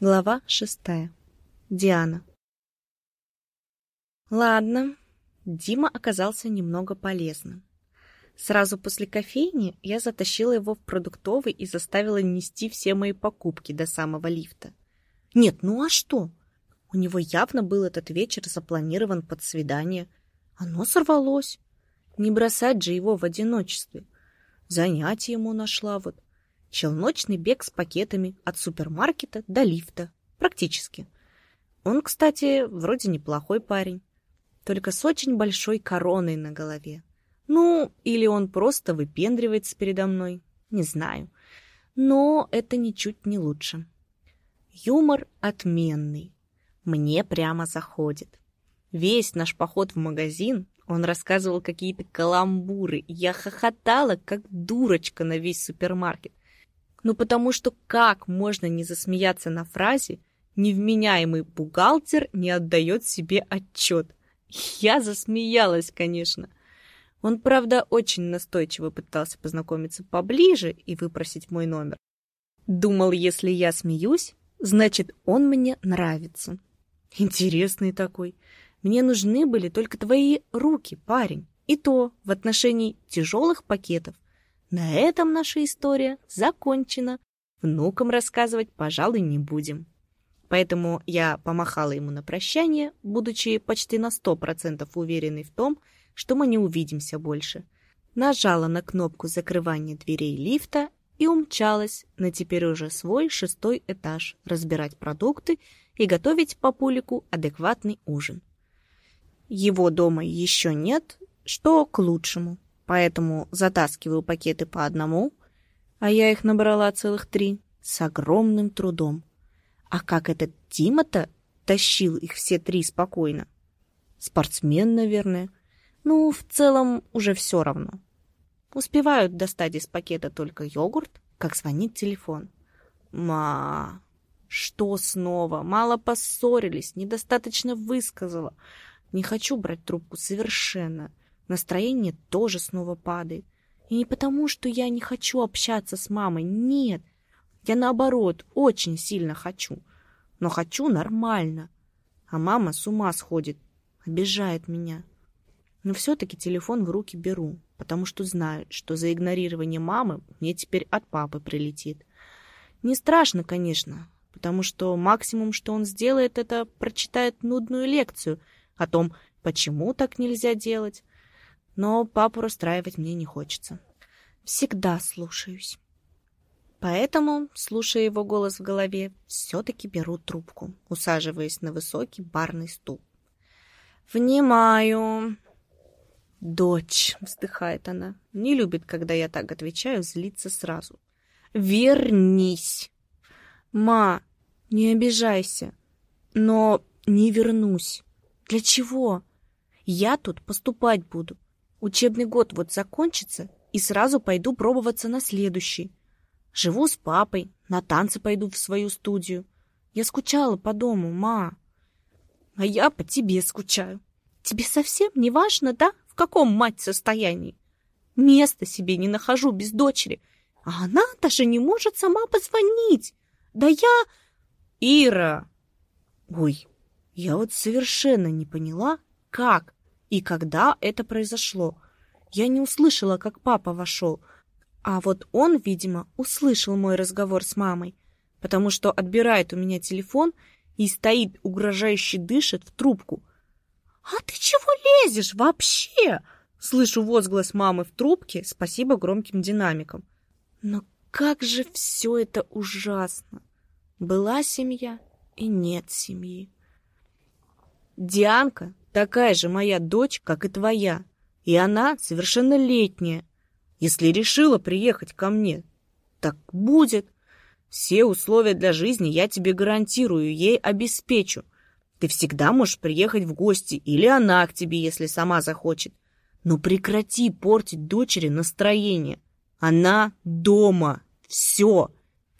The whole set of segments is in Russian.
Глава шестая. Диана. Ладно, Дима оказался немного полезным. Сразу после кофейни я затащила его в продуктовый и заставила нести все мои покупки до самого лифта. Нет, ну а что? У него явно был этот вечер запланирован под свидание. Оно сорвалось. Не бросать же его в одиночестве. Занятие ему нашла вот. Челночный бег с пакетами от супермаркета до лифта. Практически. Он, кстати, вроде неплохой парень. Только с очень большой короной на голове. Ну, или он просто выпендривается передо мной. Не знаю. Но это ничуть не лучше. Юмор отменный. Мне прямо заходит. Весь наш поход в магазин он рассказывал какие-то каламбуры. Я хохотала, как дурочка на весь супермаркет. Ну потому что как можно не засмеяться на фразе «невменяемый бухгалтер не отдает себе отчет»? Я засмеялась, конечно. Он, правда, очень настойчиво пытался познакомиться поближе и выпросить мой номер. Думал, если я смеюсь, значит, он мне нравится. Интересный такой. Мне нужны были только твои руки, парень. И то в отношении тяжелых пакетов. На этом наша история закончена. Внукам рассказывать, пожалуй, не будем. Поэтому я помахала ему на прощание, будучи почти на сто процентов уверенной в том, что мы не увидимся больше. Нажала на кнопку закрывания дверей лифта и умчалась на теперь уже свой шестой этаж разбирать продукты и готовить папулику адекватный ужин. Его дома еще нет, что к лучшему, поэтому затаскиваю пакеты по одному, а я их набрала целых три, с огромным трудом. А как этот Тима-то тащил их все три спокойно? Спортсмен, наверное. Ну, в целом, уже все равно. Успевают достать из пакета только йогурт, как звонит телефон. Ма, что снова? Мало поссорились, недостаточно высказала. Не хочу брать трубку совершенно. Настроение тоже снова падает. И не потому, что я не хочу общаться с мамой. Нет. Я наоборот, очень сильно хочу. Но хочу нормально. А мама с ума сходит. Обижает меня. Но все-таки телефон в руки беру, потому что знаю, что за игнорирование мамы мне теперь от папы прилетит. Не страшно, конечно, потому что максимум, что он сделает, это прочитает нудную лекцию — о том, почему так нельзя делать. Но папу расстраивать мне не хочется. Всегда слушаюсь. Поэтому, слушая его голос в голове, все-таки беру трубку, усаживаясь на высокий барный стул. «Внимаю!» «Дочь!» — вздыхает она. Не любит, когда я так отвечаю, злится сразу. «Вернись!» «Ма, не обижайся, но не вернусь. Для чего? Я тут поступать буду. Учебный год вот закончится, и сразу пойду пробоваться на следующий. Живу с папой, на танцы пойду в свою студию. Я скучала по дому, ма. А я по тебе скучаю. Тебе совсем не важно, да, в каком мать состоянии? Места себе не нахожу без дочери. А она даже не может сама позвонить. Да я... Ира! Ой, я вот совершенно не поняла, как и когда это произошло. Я не услышала, как папа вошел, а вот он, видимо, услышал мой разговор с мамой, потому что отбирает у меня телефон и стоит, угрожающе дышит в трубку. «А ты чего лезешь вообще?» Слышу возглас мамы в трубке, спасибо громким динамикам. Но как же все это ужасно! Была семья и нет семьи. Дианка такая же моя дочь, как и твоя, и она совершеннолетняя. Если решила приехать ко мне, так будет. Все условия для жизни я тебе гарантирую, ей обеспечу. Ты всегда можешь приехать в гости, или она к тебе, если сама захочет. Но прекрати портить дочери настроение. Она дома. Все.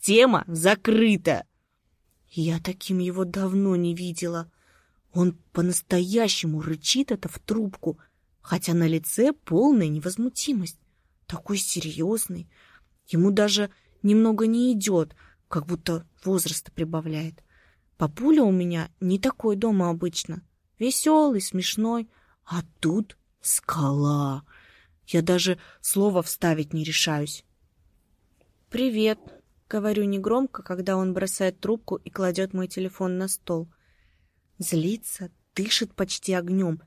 Тема закрыта. Я таким его давно не видела. Он по-настоящему рычит это в трубку, хотя на лице полная невозмутимость. Такой серьезный. Ему даже немного не идет, как будто возраста прибавляет. Папуля у меня не такой дома обычно. Веселый, смешной. А тут скала. Я даже слова вставить не решаюсь. «Привет», — говорю негромко, когда он бросает трубку и кладет мой телефон на стол. Злится, дышит почти огнем.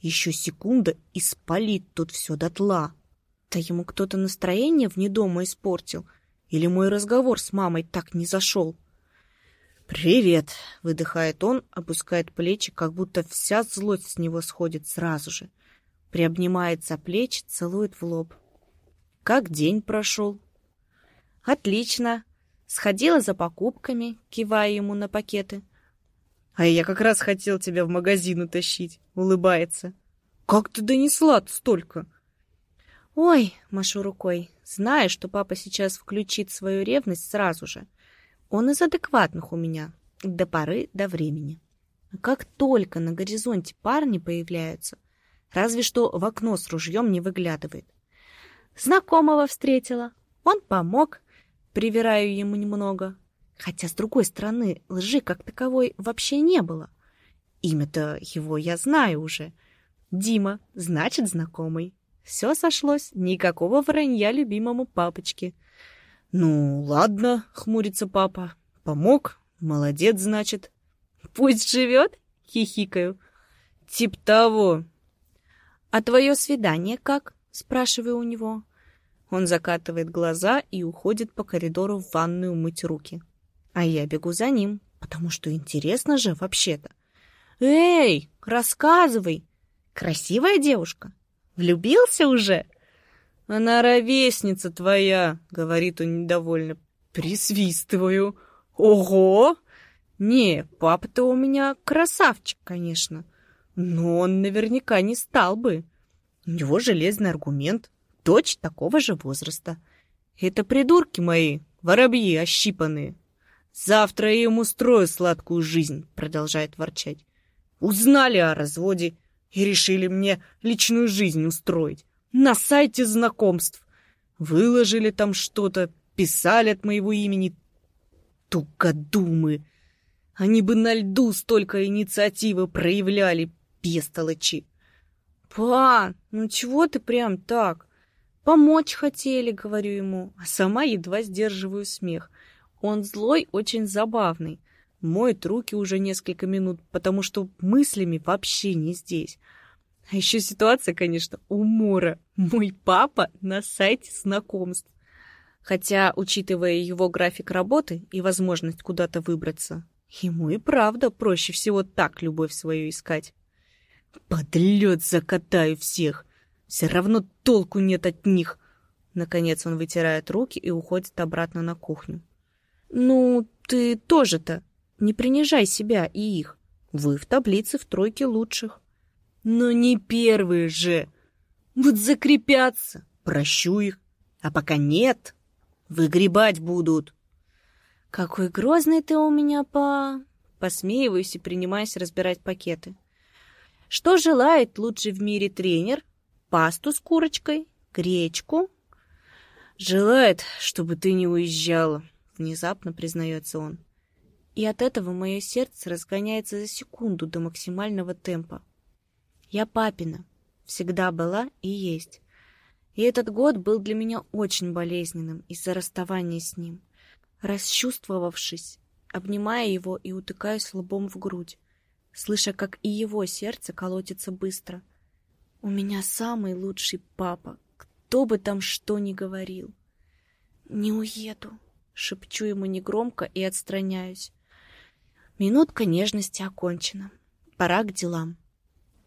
Еще секунда и спалит тут все дотла. Да ему кто-то настроение вне дома испортил. Или мой разговор с мамой так не зашел. «Привет!» — выдыхает он, опускает плечи, как будто вся злость с него сходит сразу же. Приобнимает за плечи, целует в лоб. «Как день прошел?» «Отлично!» Сходила за покупками, кивая ему на пакеты. «А я как раз хотел тебя в магазин утащить», — улыбается. «Как ты донесла-то столько?» «Ой!» — машу рукой, зная, что папа сейчас включит свою ревность сразу же — он из адекватных у меня, до поры до времени. Как только на горизонте парни появляются, разве что в окно с ружьем не выглядывает. Знакомого встретила, он помог, привираю ему немного. Хотя, с другой стороны, лжи как таковой вообще не было. Имя-то его я знаю уже. Дима, значит, знакомый. Все сошлось, никакого вранья любимому папочке. «Ну, ладно», — хмурится папа. «Помог? Молодец, значит». «Пусть живет?» — хихикаю. «Тип того». «А твое свидание как?» — спрашиваю у него. Он закатывает глаза и уходит по коридору в ванную мыть руки. А я бегу за ним, потому что интересно же вообще-то. «Эй, рассказывай! Красивая девушка? Влюбился уже?» «Она ровесница твоя», — говорит он недовольно. «Присвистываю. Ого!» «Не, папа-то у меня красавчик, конечно. Но он наверняка не стал бы. У него железный аргумент. Дочь такого же возраста. Это придурки мои, воробьи ощипанные. Завтра я им устрою сладкую жизнь», — продолжает ворчать. «Узнали о разводе и решили мне личную жизнь устроить на сайте знакомств. Выложили там что-то, писали от моего имени. Тугодумы. Они бы на льду столько инициативы проявляли, бестолочи. «Па, ну чего ты прям так? Помочь хотели», — говорю ему, а сама едва сдерживаю смех. Он злой, очень забавный. Моет руки уже несколько минут, потому что мыслями вообще не здесь. А еще ситуация, конечно, умора. Мой папа на сайте знакомств. Хотя, учитывая его график работы и возможность куда-то выбраться, ему и правда проще всего так любовь свою искать. Под лед закатаю всех. Все равно толку нет от них. Наконец он вытирает руки и уходит обратно на кухню. Ну, ты тоже-то не принижай себя и их. Вы в таблице в тройке лучших. Но не первые же. Вот закрепятся, прощу их. А пока нет, выгребать будут. Какой грозный ты у меня, па... Посмеиваюсь и принимаюсь разбирать пакеты. Что желает лучший в мире тренер? Пасту с курочкой? Гречку? Желает, чтобы ты не уезжала, внезапно признается он. И от этого мое сердце разгоняется за секунду до максимального темпа. Я папина. Всегда была и есть. И этот год был для меня очень болезненным из-за расставания с ним. Расчувствовавшись, обнимая его и утыкаюсь лбом в грудь, слыша, как и его сердце колотится быстро. У меня самый лучший папа, кто бы там что ни говорил. «Не уеду», — шепчу ему негромко и отстраняюсь. Минутка нежности окончена. Пора к делам.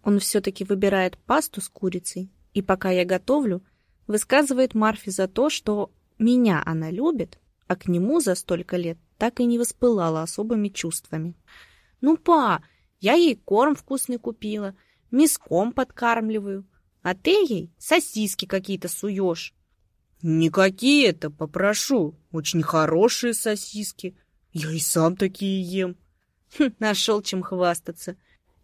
Он все-таки выбирает пасту с курицей, и пока я готовлю, высказывает Марфе за то, что меня она любит, а к нему за столько лет так и не воспылала особыми чувствами. «Ну, па, я ей корм вкусный купила, миском подкармливаю, а ты ей сосиски какие-то суешь». «Не какие-то, попрошу, очень хорошие сосиски. Я и сам такие ем». Хм, нашел чем хвастаться.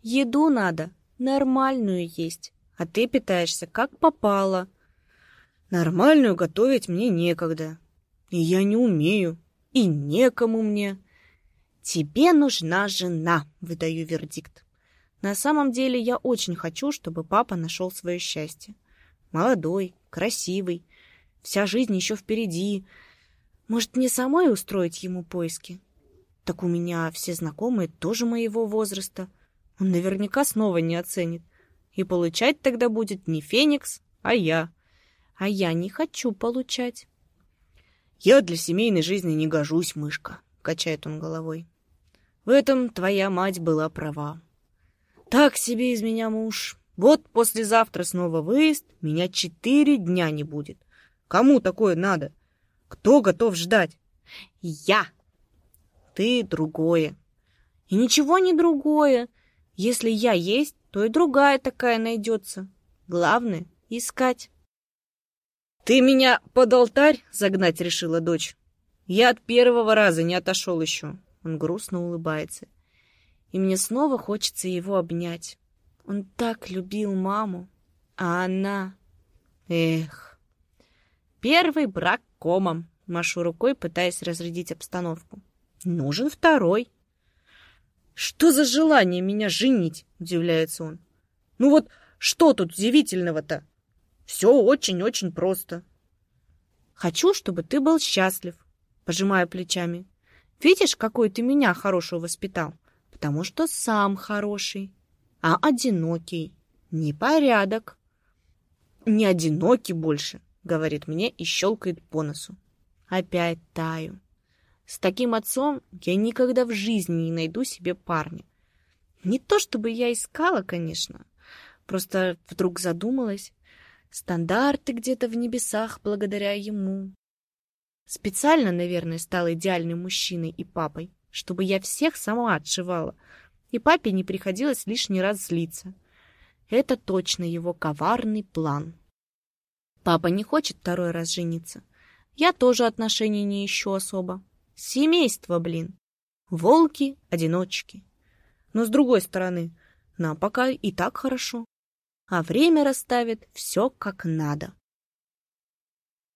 Еду надо, Нормальную есть, а ты питаешься как попало. Нормальную готовить мне некогда. И я не умею, и некому мне. «Тебе нужна жена», — выдаю вердикт. На самом деле я очень хочу, чтобы папа нашел свое счастье. Молодой, красивый, вся жизнь еще впереди. Может, мне самой устроить ему поиски? Так у меня все знакомые тоже моего возраста. Он наверняка снова не оценит. И получать тогда будет не Феникс, а я. А я не хочу получать. «Я для семейной жизни не гожусь, мышка», — качает он головой. «В этом твоя мать была права. Так себе из меня муж. Вот послезавтра снова выезд, меня четыре дня не будет. Кому такое надо? Кто готов ждать? Я. Ты другое. И ничего не другое. Если я есть, то и другая такая найдется. Главное — искать. Ты меня под алтарь загнать решила, дочь? Я от первого раза не отошел еще. Он грустно улыбается. И мне снова хочется его обнять. Он так любил маму, а она... Эх... Первый брак комом. Машу рукой, пытаясь разрядить обстановку. Нужен второй. Что за желание меня женить? Удивляется он. Ну вот что тут удивительного-то? Все очень-очень просто. Хочу, чтобы ты был счастлив. Пожимаю плечами. Видишь, какой ты меня хорошего воспитал? Потому что сам хороший, а одинокий. Непорядок. Не одинокий больше, говорит мне и щелкает по носу. Опять таю. С таким отцом я никогда в жизни не найду себе парня. Не то чтобы я искала, конечно. Просто вдруг задумалась. Стандарты где-то в небесах благодаря ему. Специально, наверное, стал идеальным мужчиной и папой, чтобы я всех сама отшивала, и папе не приходилось лишний раз злиться. Это точно его коварный план. Папа не хочет второй раз жениться. Я тоже отношений не ищу особо. Семейство, блин. Волки, одиночки. Но с другой стороны, нам пока и так хорошо. А время расставит все как надо.